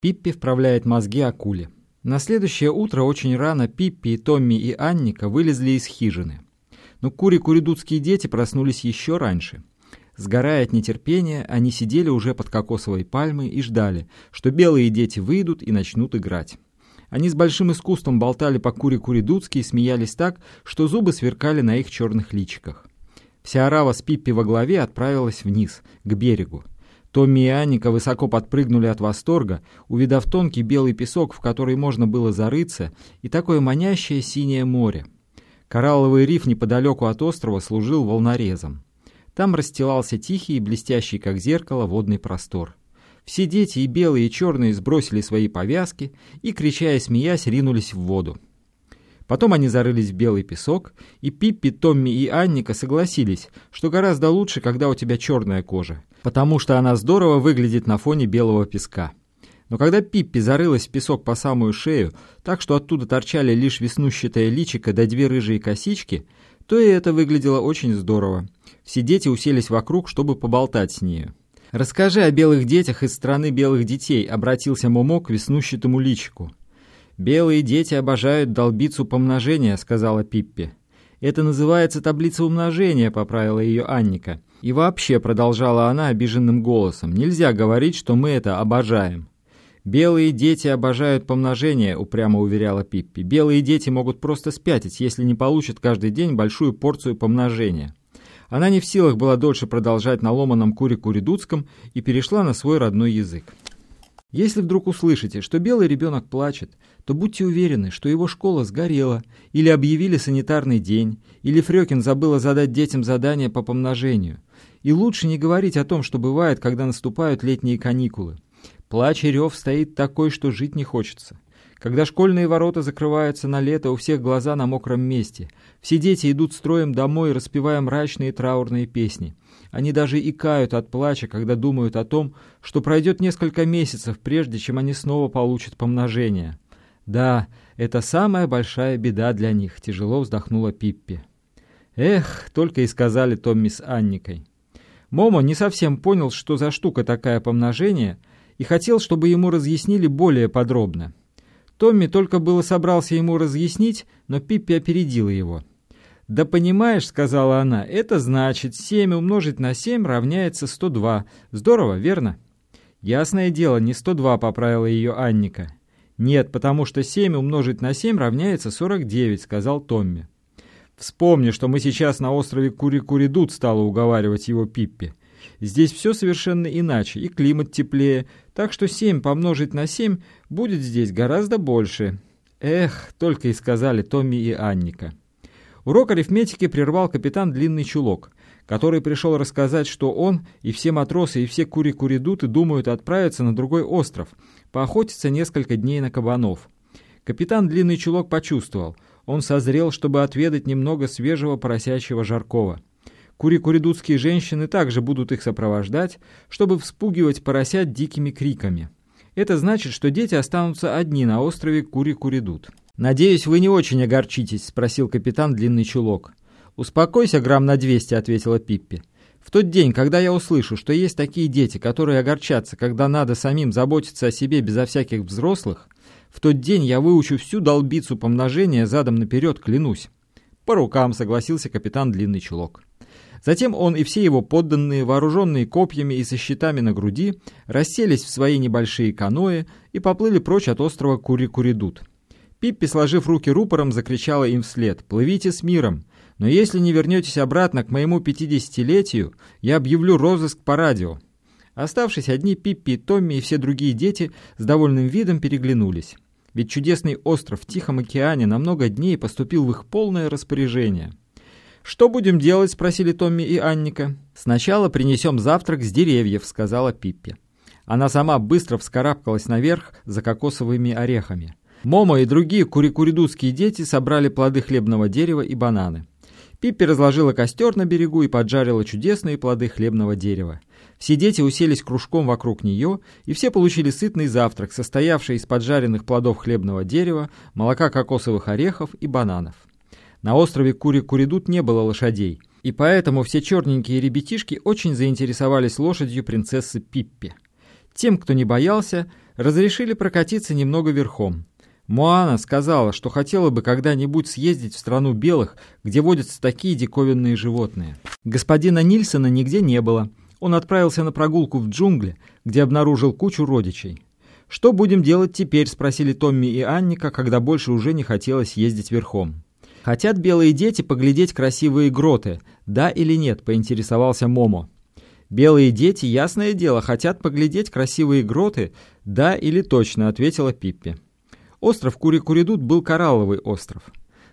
Пиппи вправляет мозги акуле. На следующее утро очень рано Пиппи Томми и Анника вылезли из хижины. Но кури-куридутские дети проснулись еще раньше. Сгорая от нетерпения, они сидели уже под кокосовой пальмой и ждали, что белые дети выйдут и начнут играть. Они с большим искусством болтали по кури-куридутски и смеялись так, что зубы сверкали на их черных личиках. Вся орава с Пиппи во главе отправилась вниз, к берегу. Томми и Анника высоко подпрыгнули от восторга, увидав тонкий белый песок, в который можно было зарыться, и такое манящее синее море. Коралловый риф неподалеку от острова служил волнорезом. Там расстилался тихий и блестящий, как зеркало, водный простор. Все дети, и белые, и черные, сбросили свои повязки и, крича и смеясь, ринулись в воду. Потом они зарылись в белый песок, и Пиппи, Томми и Анника согласились, что гораздо лучше, когда у тебя черная кожа, потому что она здорово выглядит на фоне белого песка. Но когда Пиппи зарылась в песок по самую шею, так что оттуда торчали лишь веснущатое личико да две рыжие косички, то и это выглядело очень здорово. Все дети уселись вокруг, чтобы поболтать с нею. «Расскажи о белых детях из страны белых детей», — обратился Момо к веснущатому личику. «Белые дети обожают долбицу помножения», — сказала Пиппи. «Это называется таблица умножения», — поправила ее Анника. «И вообще», — продолжала она обиженным голосом, — «нельзя говорить, что мы это обожаем». «Белые дети обожают помножение», — упрямо уверяла Пиппи. «Белые дети могут просто спятить, если не получат каждый день большую порцию помножения». Она не в силах была дольше продолжать на ломаном куре-куридудском и перешла на свой родной язык. Если вдруг услышите, что белый ребенок плачет, то будьте уверены, что его школа сгорела, или объявили санитарный день, или Фрёкин забыла задать детям задание по помножению. И лучше не говорить о том, что бывает, когда наступают летние каникулы. Плач и рев стоит такой, что жить не хочется. Когда школьные ворота закрываются на лето, у всех глаза на мокром месте. Все дети идут строем домой, распевая мрачные траурные песни. Они даже икают от плача, когда думают о том, что пройдет несколько месяцев, прежде чем они снова получат помножение. Да, это самая большая беда для них, тяжело вздохнула Пиппи. Эх, только и сказали Томми с Анникой. Момо не совсем понял, что за штука такая помножение, и хотел, чтобы ему разъяснили более подробно. Томми только было собрался ему разъяснить, но Пиппи опередила его. «Да понимаешь, — сказала она, — это значит, 7 умножить на 7 равняется 102. Здорово, верно?» «Ясное дело, не 102», — поправила ее Анника. «Нет, потому что 7 умножить на 7 равняется 49», — сказал Томми. «Вспомни, что мы сейчас на острове Кури-Куридут», — стала уговаривать его Пиппи. «Здесь все совершенно иначе, и климат теплее, так что 7 помножить на 7 будет здесь гораздо больше». «Эх», — только и сказали Томми и Анника. Урок арифметики прервал капитан Длинный Чулок, который пришел рассказать, что он и все матросы и все кури-куридуты думают отправиться на другой остров, поохотиться несколько дней на кабанов. Капитан Длинный Чулок почувствовал, он созрел, чтобы отведать немного свежего поросячьего жаркого. Кури-куридутские женщины также будут их сопровождать, чтобы вспугивать поросят дикими криками. Это значит, что дети останутся одни на острове Кури-Куридут. «Надеюсь, вы не очень огорчитесь?» — спросил капитан Длинный Чулок. «Успокойся грамм на двести», — ответила Пиппи. «В тот день, когда я услышу, что есть такие дети, которые огорчатся, когда надо самим заботиться о себе безо всяких взрослых, в тот день я выучу всю долбицу помножения задом наперед, клянусь». «По рукам», — согласился капитан Длинный Чулок. Затем он и все его подданные, вооруженные копьями и со щитами на груди, расселись в свои небольшие каноэ и поплыли прочь от острова Кури-Куридут. Пиппи, сложив руки рупором, закричала им вслед «Плывите с миром! Но если не вернетесь обратно к моему пятидесятилетию, я объявлю розыск по радио». Оставшись одни, Пиппи, Томми и все другие дети с довольным видом переглянулись. Ведь чудесный остров в Тихом океане на много дней поступил в их полное распоряжение. «Что будем делать?» — спросили Томми и Анника. «Сначала принесем завтрак с деревьев», — сказала Пиппи. Она сама быстро вскарабкалась наверх за кокосовыми орехами. Момо и другие курикуридутские дети собрали плоды хлебного дерева и бананы. Пиппи разложила костер на берегу и поджарила чудесные плоды хлебного дерева. Все дети уселись кружком вокруг нее, и все получили сытный завтрак, состоявший из поджаренных плодов хлебного дерева, молока кокосовых орехов и бананов. На острове Кури-Куридут не было лошадей, и поэтому все черненькие ребятишки очень заинтересовались лошадью принцессы Пиппи. Тем, кто не боялся, разрешили прокатиться немного верхом. Моана сказала, что хотела бы когда-нибудь съездить в страну белых, где водятся такие диковинные животные. Господина Нильсона нигде не было. Он отправился на прогулку в джунгли, где обнаружил кучу родичей. «Что будем делать теперь?» – спросили Томми и Анника, когда больше уже не хотелось ездить верхом. «Хотят белые дети поглядеть красивые гроты, да или нет?» – поинтересовался Момо. «Белые дети, ясное дело, хотят поглядеть красивые гроты, да или точно?» – ответила Пиппи. Остров Курикуридут был коралловый остров.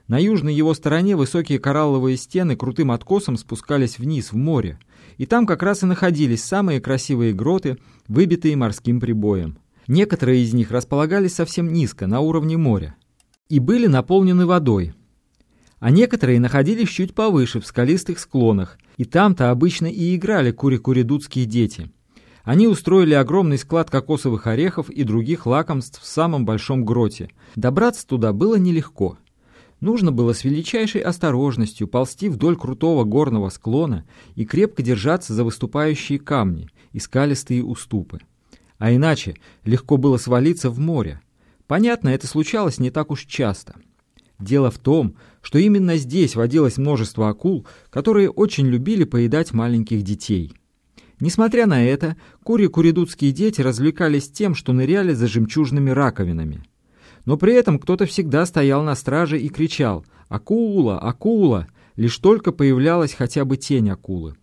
На южной его стороне высокие коралловые стены крутым откосом спускались вниз, в море. И там как раз и находились самые красивые гроты, выбитые морским прибоем. Некоторые из них располагались совсем низко, на уровне моря, и были наполнены водой. А некоторые находились чуть повыше, в скалистых склонах, и там-то обычно и играли курикуридутские дети – они устроили огромный склад кокосовых орехов и других лакомств в самом большом гроте. Добраться туда было нелегко. Нужно было с величайшей осторожностью ползти вдоль крутого горного склона и крепко держаться за выступающие камни и скалистые уступы. А иначе легко было свалиться в море. Понятно, это случалось не так уж часто. Дело в том, что именно здесь водилось множество акул, которые очень любили поедать маленьких детей – Несмотря на это, кури-куридутские дети развлекались тем, что ныряли за жемчужными раковинами. Но при этом кто-то всегда стоял на страже и кричал «Акула! Акула!», лишь только появлялась хотя бы тень акулы.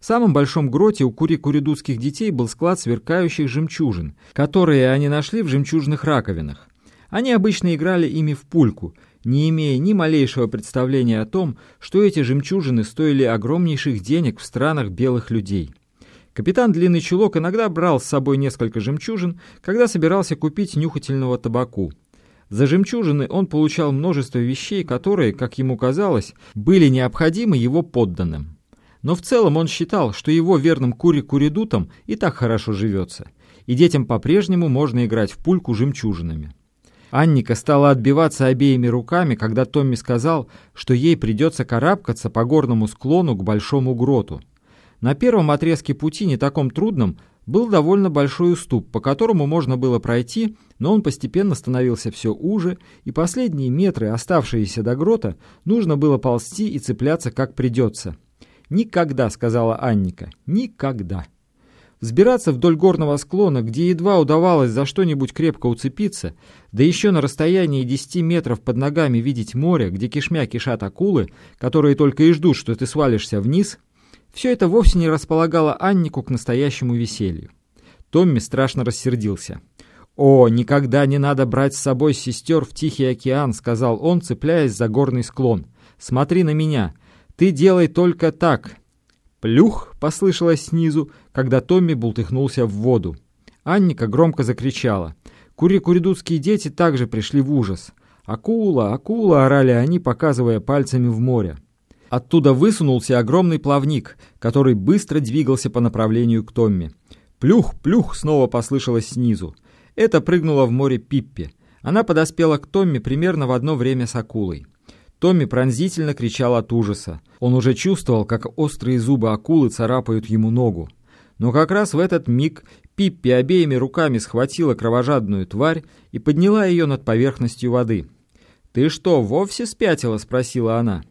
В самом большом гроте у кури-куридутских детей был склад сверкающих жемчужин, которые они нашли в жемчужных раковинах. Они обычно играли ими в пульку, не имея ни малейшего представления о том, что эти жемчужины стоили огромнейших денег в странах белых людей. Капитан Длинный Чулок иногда брал с собой несколько жемчужин, когда собирался купить нюхательного табаку. За жемчужины он получал множество вещей, которые, как ему казалось, были необходимы его подданным. Но в целом он считал, что его верным кури-куридутам и так хорошо живется, и детям по-прежнему можно играть в пульку жемчужинами. Анника стала отбиваться обеими руками, когда Томми сказал, что ей придется карабкаться по горному склону к большому гроту. На первом отрезке пути, не таком трудном, был довольно большой уступ, по которому можно было пройти, но он постепенно становился все уже, и последние метры, оставшиеся до грота, нужно было ползти и цепляться как придется. «Никогда», — сказала Анника, — «никогда». Взбираться вдоль горного склона, где едва удавалось за что-нибудь крепко уцепиться, да еще на расстоянии 10 метров под ногами видеть море, где кишмя кишат акулы, которые только и ждут, что ты свалишься вниз, все это вовсе не располагало Аннику к настоящему веселью. Томми страшно рассердился. «О, никогда не надо брать с собой сестер в Тихий океан», — сказал он, цепляясь за горный склон. «Смотри на меня. Ты делай только так». «Плюх!» — послышалось снизу, когда Томми бултыхнулся в воду. Анника громко закричала. Кури-куридутские дети также пришли в ужас. «Акула! Акула!» — орали они, показывая пальцами в море. Оттуда высунулся огромный плавник, который быстро двигался по направлению к Томми. «Плюх, плюх!» снова послышалось снизу. Это прыгнула в море Пиппи. Она подоспела к Томми примерно в одно время с акулой. Томми пронзительно кричал от ужаса. Он уже чувствовал, как острые зубы акулы царапают ему ногу. Но как раз в этот миг Пиппи обеими руками схватила кровожадную тварь и подняла ее над поверхностью воды. «Ты что, вовсе спятила?» — спросила она.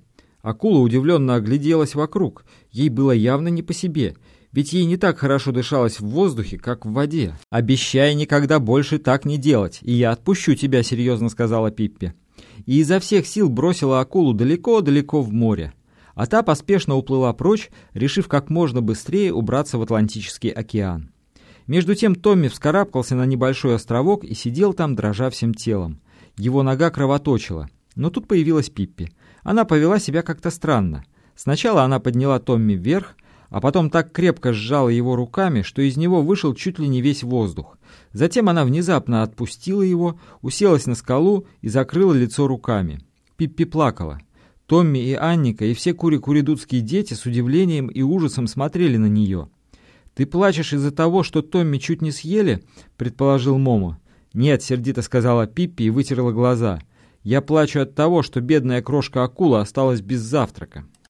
Акула удивленно огляделась вокруг. Ей было явно не по себе, ведь ей не так хорошо дышалось в воздухе, как в воде. «Обещай никогда больше так не делать, и я отпущу тебя», — серьезно сказала Пиппи. И изо всех сил бросила акулу далеко-далеко в море. А та поспешно уплыла прочь, решив как можно быстрее убраться в Атлантический океан. Между тем Томми вскарабкался на небольшой островок и сидел там, дрожа всем телом. Его нога кровоточила. Но тут появилась Пиппи. Она повела себя как-то странно. Сначала она подняла Томми вверх, а потом так крепко сжала его руками, что из него вышел чуть ли не весь воздух. Затем она внезапно отпустила его, уселась на скалу и закрыла лицо руками. Пиппи плакала. Томми и Анника и все курикуридутские дети с удивлением и ужасом смотрели на нее. «Ты плачешь из-за того, что Томми чуть не съели?» — предположил Момо. «Нет», — сердито сказала Пиппи и вытерла глаза. Я плачу от того, что бедная крошка-акула осталась без завтрака.